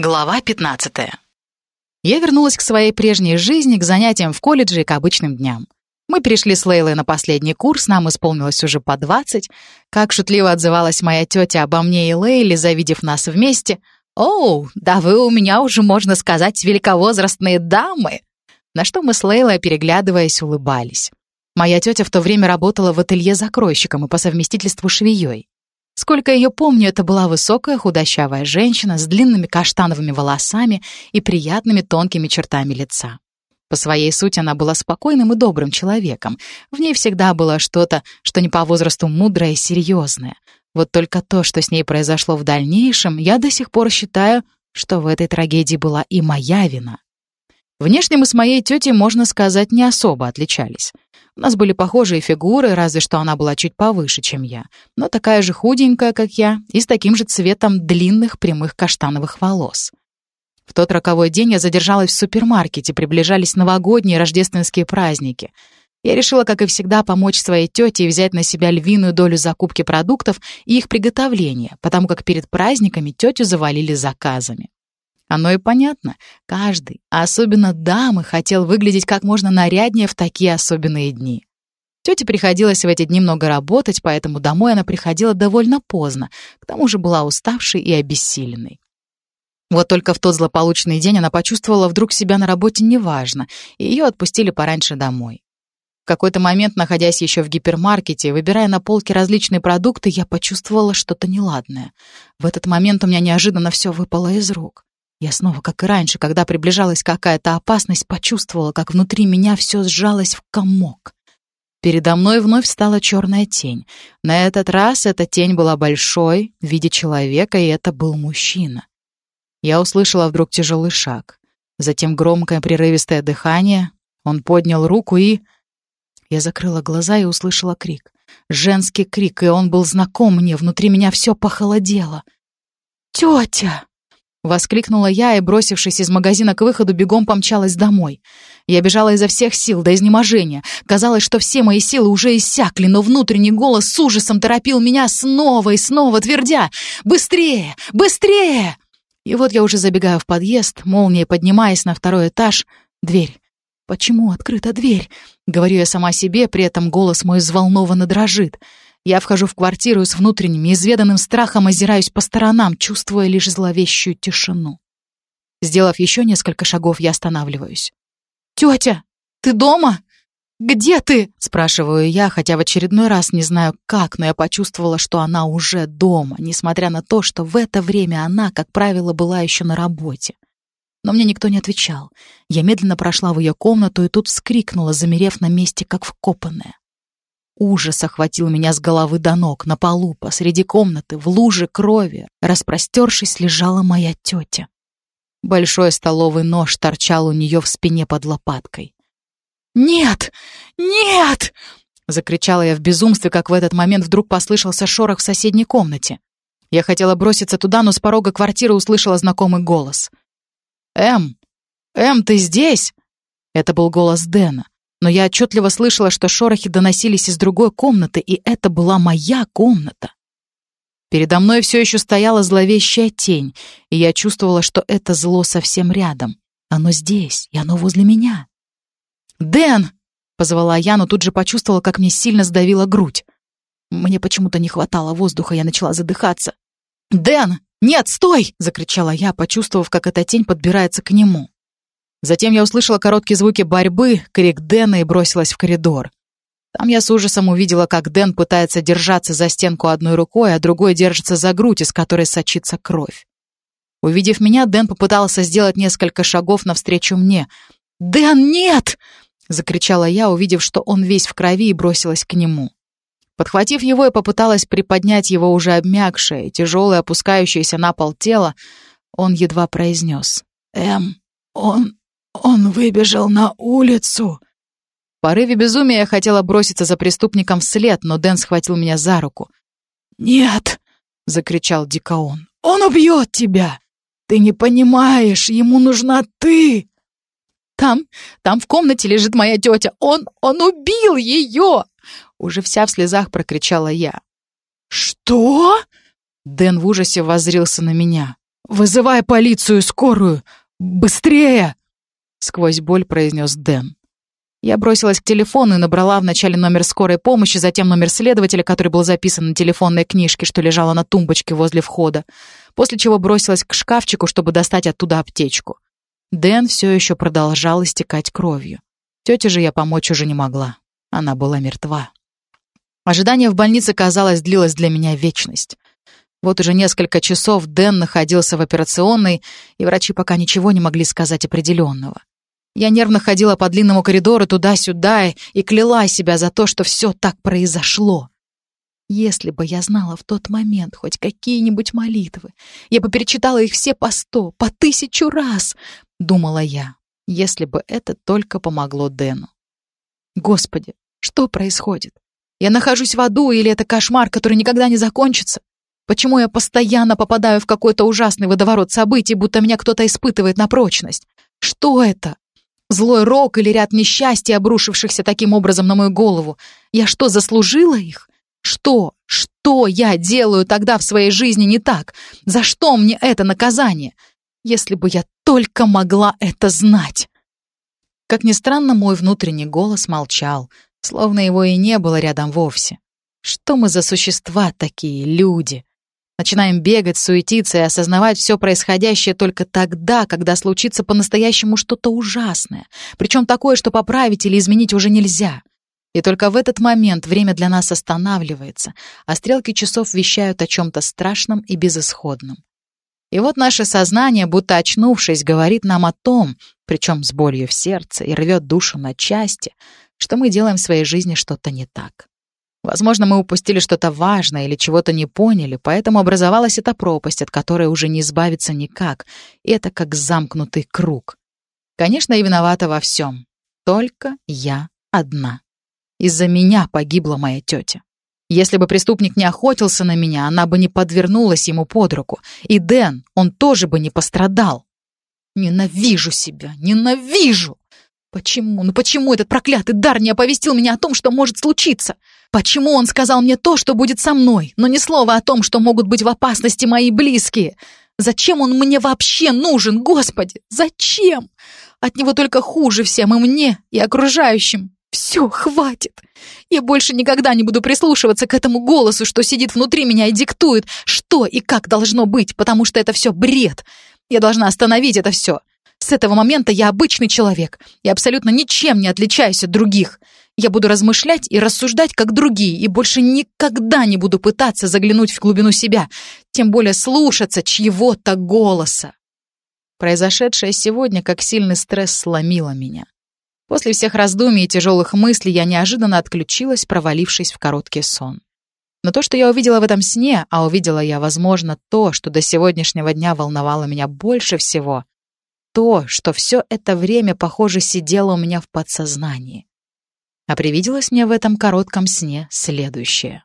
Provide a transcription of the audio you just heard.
Глава 15. Я вернулась к своей прежней жизни, к занятиям в колледже и к обычным дням. Мы перешли с Лейлой на последний курс, нам исполнилось уже по 20. Как шутливо отзывалась моя тетя обо мне и Лейле, завидев нас вместе. «Оу, да вы у меня уже, можно сказать, великовозрастные дамы!» На что мы с Лейлой, переглядываясь, улыбались. Моя тетя в то время работала в ателье закройщиком и по совместительству швеей. Сколько ее помню, это была высокая худощавая женщина с длинными каштановыми волосами и приятными тонкими чертами лица. По своей сути она была спокойным и добрым человеком. В ней всегда было что-то, что не по возрасту мудрое и серьезное. Вот только то, что с ней произошло в дальнейшем, я до сих пор считаю, что в этой трагедии была и моя вина. Внешне мы с моей тетей, можно сказать, не особо отличались. У нас были похожие фигуры, разве что она была чуть повыше, чем я, но такая же худенькая, как я, и с таким же цветом длинных прямых каштановых волос. В тот роковой день я задержалась в супермаркете, приближались новогодние и рождественские праздники. Я решила, как и всегда, помочь своей тете и взять на себя львиную долю закупки продуктов и их приготовления, потому как перед праздниками тетю завалили заказами. Оно и понятно. Каждый, а особенно дамы, хотел выглядеть как можно наряднее в такие особенные дни. Тете приходилось в эти дни много работать, поэтому домой она приходила довольно поздно, к тому же была уставшей и обессиленной. Вот только в тот злополучный день она почувствовала вдруг себя на работе неважно, и ее отпустили пораньше домой. В какой-то момент, находясь еще в гипермаркете, выбирая на полке различные продукты, я почувствовала что-то неладное. В этот момент у меня неожиданно все выпало из рук. Я снова, как и раньше, когда приближалась какая-то опасность, почувствовала, как внутри меня все сжалось в комок. Передо мной вновь стала черная тень. На этот раз эта тень была большой, в виде человека, и это был мужчина. Я услышала вдруг тяжелый шаг. Затем громкое прерывистое дыхание. Он поднял руку и... Я закрыла глаза и услышала крик. Женский крик, и он был знаком мне, внутри меня все похолодело. «Тетя!» Воскликнула я и, бросившись из магазина к выходу, бегом помчалась домой. Я бежала изо всех сил, до изнеможения. Казалось, что все мои силы уже иссякли, но внутренний голос с ужасом торопил меня снова и снова, твердя «Быстрее! Быстрее!» И вот я уже забегаю в подъезд, молнией поднимаясь на второй этаж. Дверь. «Почему открыта дверь?» — говорю я сама себе, при этом голос мой взволнованно дрожит. Я вхожу в квартиру с внутренним, изведанным страхом озираюсь по сторонам, чувствуя лишь зловещую тишину. Сделав еще несколько шагов, я останавливаюсь. «Тетя, ты дома? Где ты?» — спрашиваю я, хотя в очередной раз не знаю как, но я почувствовала, что она уже дома, несмотря на то, что в это время она, как правило, была еще на работе. Но мне никто не отвечал. Я медленно прошла в ее комнату и тут вскрикнула, замерев на месте, как вкопанная. Ужас охватил меня с головы до ног. На полу, посреди комнаты, в луже крови, распростершись, лежала моя тетя. Большой столовый нож торчал у нее в спине под лопаткой. «Нет! Нет!» — закричала я в безумстве, как в этот момент вдруг послышался шорох в соседней комнате. Я хотела броситься туда, но с порога квартиры услышала знакомый голос. «Эм! Эм, ты здесь?» Это был голос Дэна но я отчетливо слышала, что шорохи доносились из другой комнаты, и это была моя комната. Передо мной все еще стояла зловещая тень, и я чувствовала, что это зло совсем рядом. Оно здесь, и оно возле меня. «Дэн!» — позвала я, но тут же почувствовала, как мне сильно сдавила грудь. Мне почему-то не хватало воздуха, я начала задыхаться. «Дэн! Нет, стой!» — закричала я, почувствовав, как эта тень подбирается к нему. Затем я услышала короткие звуки борьбы, крик Дэна и бросилась в коридор. Там я с ужасом увидела, как Дэн пытается держаться за стенку одной рукой, а другой держится за грудь, из которой сочится кровь. Увидев меня, Дэн попытался сделать несколько шагов навстречу мне. «Дэн, нет!» — закричала я, увидев, что он весь в крови, и бросилась к нему. Подхватив его, я попыталась приподнять его уже обмякшее, тяжелое, опускающееся на пол тело. Он едва произнес. «Эм, он он выбежал на улицу. В порыве безумия я хотела броситься за преступником вслед, но Дэн схватил меня за руку. «Нет!» — закричал Дикаон. «Он убьет тебя! Ты не понимаешь, ему нужна ты!» «Там, там в комнате лежит моя тетя! Он, он убил ее!» Уже вся в слезах прокричала я. «Что?» Дэн в ужасе воззрился на меня. «Вызывай полицию, скорую! Быстрее!» Сквозь боль произнес Дэн. Я бросилась к телефону и набрала вначале номер скорой помощи, затем номер следователя, который был записан на телефонной книжке, что лежала на тумбочке возле входа, после чего бросилась к шкафчику, чтобы достать оттуда аптечку. Дэн все еще продолжал истекать кровью. Тете же я помочь уже не могла. Она была мертва. Ожидание в больнице, казалось, длилось для меня вечность. Вот уже несколько часов Дэн находился в операционной, и врачи пока ничего не могли сказать определенного. Я нервно ходила по длинному коридору туда-сюда и кляла себя за то, что все так произошло. Если бы я знала в тот момент хоть какие-нибудь молитвы, я бы перечитала их все по сто, по тысячу раз, думала я, если бы это только помогло Дэну. Господи, что происходит? Я нахожусь в аду или это кошмар, который никогда не закончится? Почему я постоянно попадаю в какой-то ужасный водоворот событий, будто меня кто-то испытывает на прочность? Что это? Злой рок или ряд несчастий, обрушившихся таким образом на мою голову. Я что, заслужила их? Что? Что я делаю тогда в своей жизни не так? За что мне это наказание? Если бы я только могла это знать. Как ни странно, мой внутренний голос молчал, словно его и не было рядом вовсе. Что мы за существа такие, люди? Начинаем бегать, суетиться и осознавать все происходящее только тогда, когда случится по-настоящему что-то ужасное, причем такое, что поправить или изменить уже нельзя. И только в этот момент время для нас останавливается, а стрелки часов вещают о чем-то страшном и безысходном. И вот наше сознание, будто очнувшись, говорит нам о том, причем с болью в сердце и рвет душу на части, что мы делаем в своей жизни что-то не так. Возможно, мы упустили что-то важное или чего-то не поняли, поэтому образовалась эта пропасть, от которой уже не избавиться никак. И это как замкнутый круг. Конечно, я виновата во всем. Только я одна. Из-за меня погибла моя тетя. Если бы преступник не охотился на меня, она бы не подвернулась ему под руку. И Дэн, он тоже бы не пострадал. Ненавижу себя, ненавижу! Почему, ну почему этот проклятый дар не оповестил меня о том, что может случиться? Почему он сказал мне то, что будет со мной, но ни слова о том, что могут быть в опасности мои близкие? Зачем он мне вообще нужен, Господи? Зачем? От него только хуже всем и мне, и окружающим. Все, хватит. Я больше никогда не буду прислушиваться к этому голосу, что сидит внутри меня и диктует, что и как должно быть, потому что это все бред. Я должна остановить это все. С этого момента я обычный человек и абсолютно ничем не отличаюсь от других. Я буду размышлять и рассуждать, как другие, и больше никогда не буду пытаться заглянуть в глубину себя, тем более слушаться чьего-то голоса. Произошедшее сегодня, как сильный стресс, сломило меня. После всех раздумий и тяжелых мыслей я неожиданно отключилась, провалившись в короткий сон. Но то, что я увидела в этом сне, а увидела я, возможно, то, что до сегодняшнего дня волновало меня больше всего, то, что все это время, похоже, сидело у меня в подсознании. А привиделось мне в этом коротком сне следующее.